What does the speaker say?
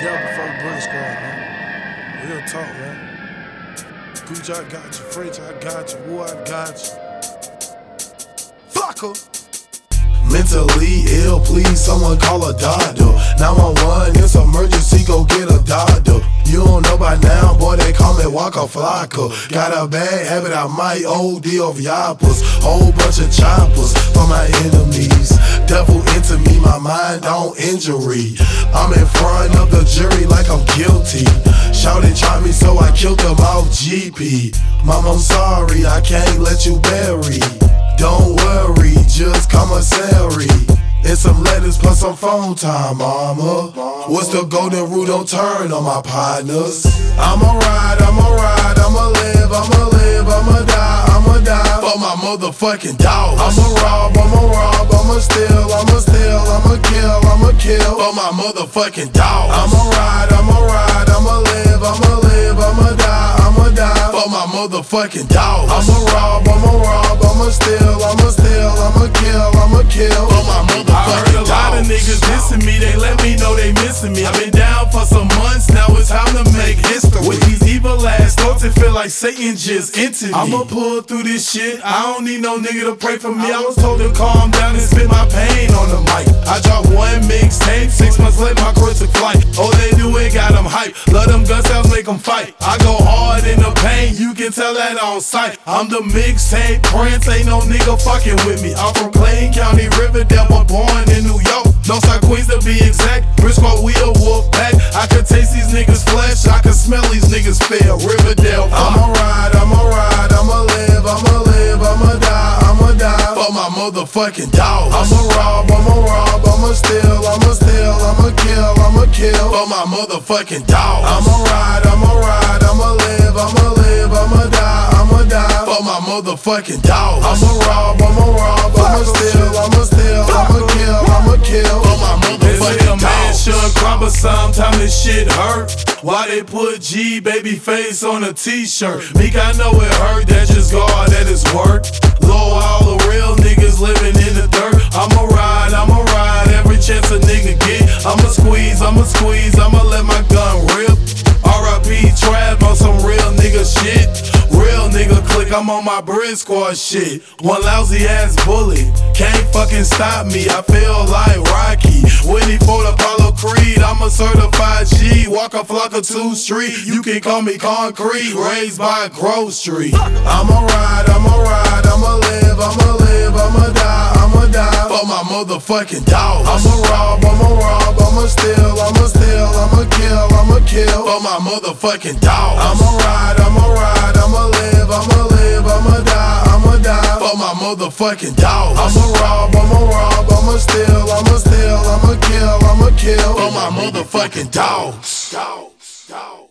Devil fuck Brick Squad, man. Real talk, man. Gooch, I got you. French, I got you. Woo, I got you. Fuck her. Mentally ill, please someone call a doctor. 911, it's emergency, go get a doctor. You don't know by now, boy, they call me Waka Flocka. Got a bad habit, I might OD of yappers. Whole bunch of choppers for my enemies. Devil into me, my mind on injury. I'm in jury like I'm guilty. Shouted, try me, so I killed them off GP. Mom, I'm sorry, I can't let you bury. Don't worry, just commissary. And some letters plus some phone time, mama. What's the golden rule? Don't turn on my partners. I'ma ride, I'ma ride, I'ma live, I'ma live, I'ma die, I'ma die for my motherfucking rob, I'ma rob, I'ma for my motherfucking dogs. I'ma ride, I'ma ride, I'ma live, I'ma live, I'ma die, I'ma die for my motherfucking dogs. I'ma rob, I'ma rob, I'ma steal, I'ma steal, I'ma kill, I'ma kill for my motherfucking I heard a lot of niggas dissing me, they let me know they missing me. I've been down for some months, now it's time to make history. With these evil ass thoughts, it feel like Satan just entered me. I'ma pull through this shit, I don't need no nigga to pray for me. I was told to calm down and spit my pain on the mic. I dropped later my took flight. Oh, they do it, got them hype. Love them gun sounds, make them fight. I go hard in the pain, you can tell that on sight. I'm the mixtape prince, ain't no nigga fucking with me. I'm from Clayton County, Riverdale, but born in New York. Northside Queens to be exact. Brick Squad, we a wolf pack. I can taste these niggas' flesh, I can smell these niggas fail. Riverdale, I'ma ride, I'ma ride, I'ma live, I'ma live, I'ma die, I'ma die for my motherfucking dogs. I'ma rob, I'ma rob, I'ma steal, I'ma kill, for my motherfucking dogs. I'ma ride, I'ma ride, I'ma live, I'ma live, I'ma die, I'ma die for my motherfucking dogs. I'ma rob, I'ma rob, I'ma steal, I'ma steal, I'ma kill, I'ma kill for my motherfucking dogs. Should but sometimes this shit hurt. Why they put G baby face on a t-shirt? Meek, I know it hurt, that's just God at his work. Low, I'ma squeeze, I'ma let my gun rip. RIP Trav on some real nigga shit. Real nigga click, I'm on my bread squad shit. One lousy ass bully, can't fucking stop me. I feel like Rocky. Whitney for the Apollo Creed, I'm a certified G. Walk a flock of two street, you can call me concrete. Raised by Street. I'ma ride, I'ma ride, I'ma live, I'ma live, I'ma die, motherfucking dogs. I'ma rob, I'ma rob, I'ma steal, I'ma steal, I'ma kill, I'ma kill for my motherfucking dogs. I'ma ride, I'ma ride, I'ma live, I'ma live, I'ma die, I'ma die for my motherfucking dogs. I'ma rob, I'ma rob, I'ma steal, I'ma steal, I'ma kill, I'ma kill for my motherfucking dogs. Dogs, dogs.